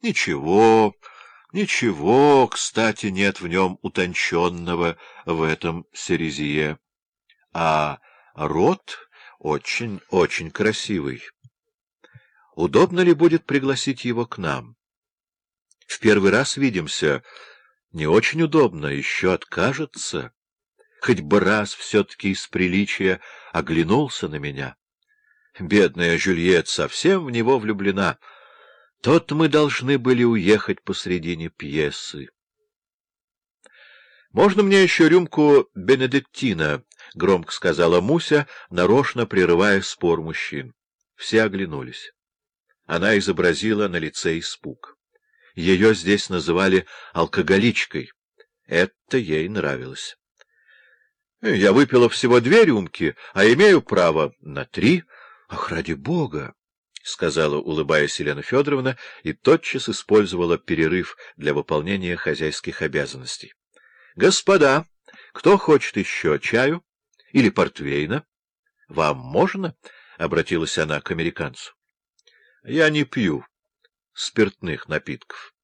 Ничего, ничего, кстати, нет в нем утонченного в этом Серезие. А рот очень-очень красивый. Удобно ли будет пригласить его к нам? В первый раз видимся. Не очень удобно, еще откажется. Хоть бы раз все-таки из приличия оглянулся на меня. Бедная Жюльет совсем в него влюблена. Тот мы должны были уехать посредине пьесы. «Можно мне еще рюмку Бенедиктина?» — громко сказала Муся, нарочно прерывая спор мужчин. Все оглянулись. Она изобразила на лице испуг. Ее здесь называли алкоголичкой. Это ей нравилось. Я выпила всего две рюмки, а имею право на три. Ах, ради бога! — сказала, улыбаясь Елена Федоровна, и тотчас использовала перерыв для выполнения хозяйских обязанностей. — Господа, кто хочет еще чаю или портвейна? — Вам можно? — обратилась она к американцу. — Я не пью спиртных напитков.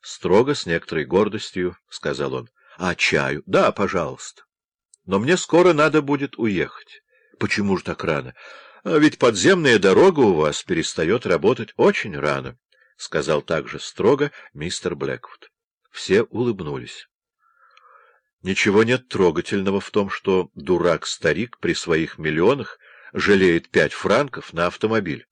Строго, с некоторой гордостью, — сказал он. — А чаю? — Да, пожалуйста. Но мне скоро надо будет уехать. — Почему же так рано? А ведь подземная дорога у вас перестает работать очень рано, — сказал также строго мистер Блэквуд. Все улыбнулись. Ничего нет трогательного в том, что дурак-старик при своих миллионах жалеет пять франков на автомобиль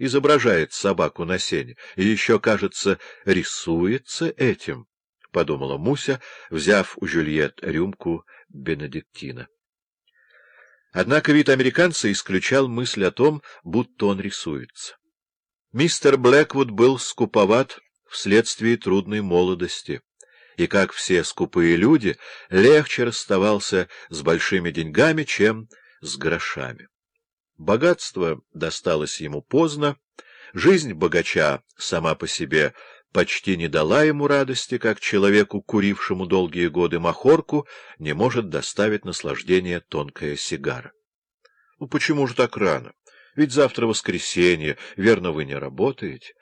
изображает собаку на сене и еще, кажется, рисуется этим, — подумала Муся, взяв у Жюльет рюмку Бенедиктина. Однако вид американца исключал мысль о том, будто он рисуется. Мистер Блэквуд был скуповат вследствие трудной молодости, и, как все скупые люди, легче расставался с большими деньгами, чем с грошами. Богатство досталось ему поздно, жизнь богача сама по себе почти не дала ему радости, как человеку, курившему долгие годы махорку, не может доставить наслаждение тонкая сигара. Ну почему же так рано? Ведь завтра воскресенье, верно, вы не работаете.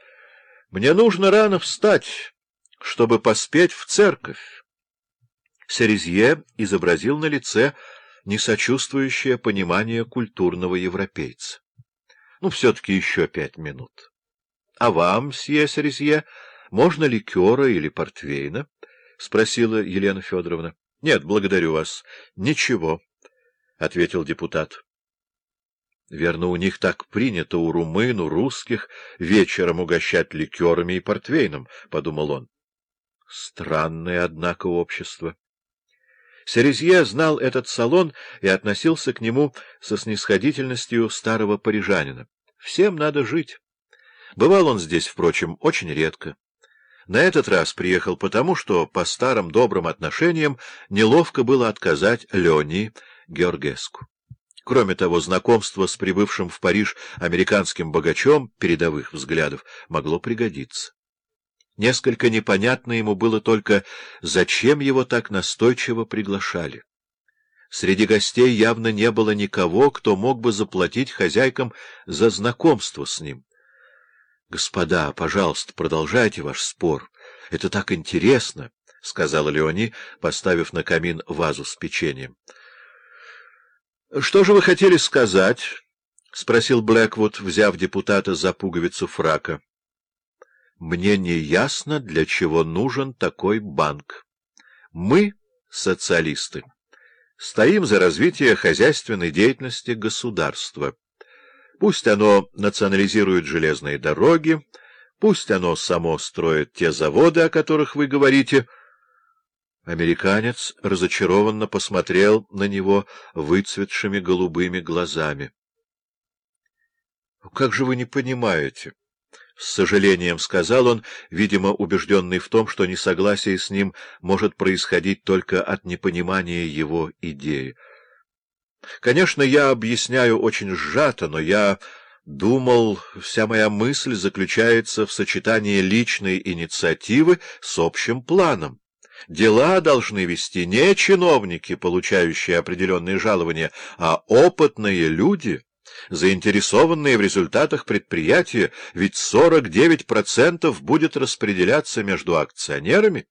Мне нужно рано встать, чтобы поспеть в церковь. Серезье изобразил на лице несочувствующее понимание культурного европейца. Ну, все-таки еще пять минут. — А вам, сье Серезье, можно ликера или портвейна? — спросила Елена Федоровна. — Нет, благодарю вас. — Ничего, — ответил депутат. — Верно, у них так принято, у румын, у русских, вечером угощать ликерами и портвейном, — подумал он. Странное, однако, общество. Серезье знал этот салон и относился к нему со снисходительностью старого парижанина. Всем надо жить. Бывал он здесь, впрочем, очень редко. На этот раз приехал потому, что по старым добрым отношениям неловко было отказать Лене Георгеску. Кроме того, знакомство с прибывшим в Париж американским богачом передовых взглядов могло пригодиться. Несколько непонятно ему было только, зачем его так настойчиво приглашали. Среди гостей явно не было никого, кто мог бы заплатить хозяйкам за знакомство с ним. — Господа, пожалуйста, продолжайте ваш спор. Это так интересно, — сказала Леони, поставив на камин вазу с печеньем. — Что же вы хотели сказать? — спросил Блэквуд, взяв депутата за пуговицу фрака. Мне не ясно, для чего нужен такой банк. Мы, социалисты, стоим за развитие хозяйственной деятельности государства. Пусть оно национализирует железные дороги, пусть оно само строит те заводы, о которых вы говорите. Американец разочарованно посмотрел на него выцветшими голубыми глазами. — Как же вы не понимаете? С сожалением сказал он, видимо, убежденный в том, что несогласие с ним может происходить только от непонимания его идеи. Конечно, я объясняю очень сжато, но я думал, вся моя мысль заключается в сочетании личной инициативы с общим планом. Дела должны вести не чиновники, получающие определенные жалования, а опытные люди — заинтересованные в результатах предприятия, ведь 49% будет распределяться между акционерами.